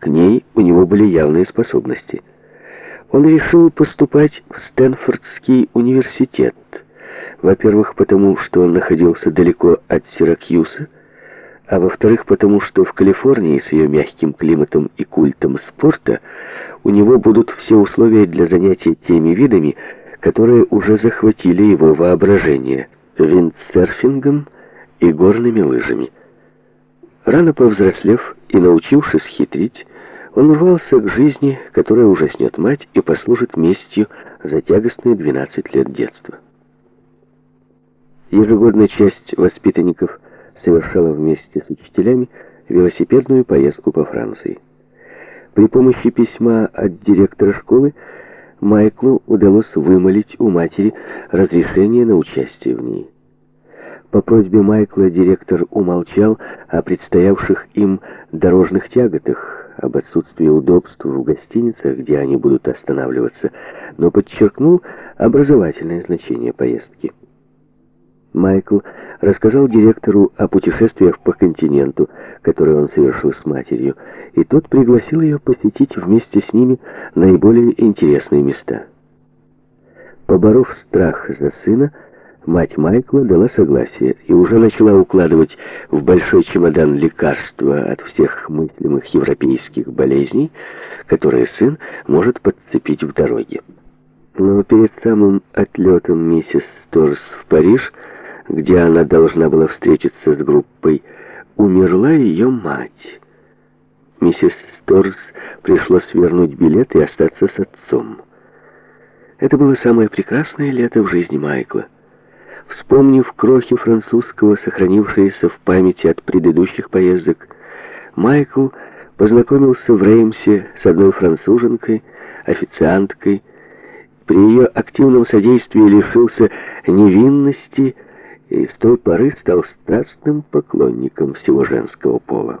К ней у него были явные способности. Он решил поступать в Стэнфордский университет. Во-первых, потому что он находился далеко от Сиракьюса, а во-вторых, потому что в Калифорнии с ее мягким климатом и культом спорта у него будут все условия для занятия теми видами, которые уже захватили его воображение – виндсерфингом и горными лыжами. Рано повзрослев и научившись хитрить, он рвался к жизни, которая ужаснет мать и послужит местью за тягостные 12 лет детства. Ежегодная часть воспитанников совершала вместе с учителями велосипедную поездку по Франции. При помощи письма от директора школы Майклу удалось вымолить у матери разрешение на участие в ней. По просьбе Майкла директор умолчал о предстоявших им дорожных тяготах, об отсутствии удобств в гостиницах, где они будут останавливаться, но подчеркнул образовательное значение поездки. Майкл рассказал директору о путешествиях по континенту, которые он совершил с матерью, и тот пригласил ее посетить вместе с ними наиболее интересные места. Поборов страх за сына, Мать Майкла дала согласие и уже начала укладывать в большой чемодан лекарства от всех мыслимых европейских болезней, которые сын может подцепить в дороге. Но перед самым отлетом миссис Сторс в Париж, где она должна была встретиться с группой, умерла ее мать. Миссис Сторс пришлось вернуть билет и остаться с отцом. Это было самое прекрасное лето в жизни Майкла. Вспомнив крохи французского, сохранившиеся в памяти от предыдущих поездок, Майкл познакомился в Реймсе с одной француженкой, официанткой. При ее активном содействии лишился невинности и с той поры стал страстным поклонником всего женского пола.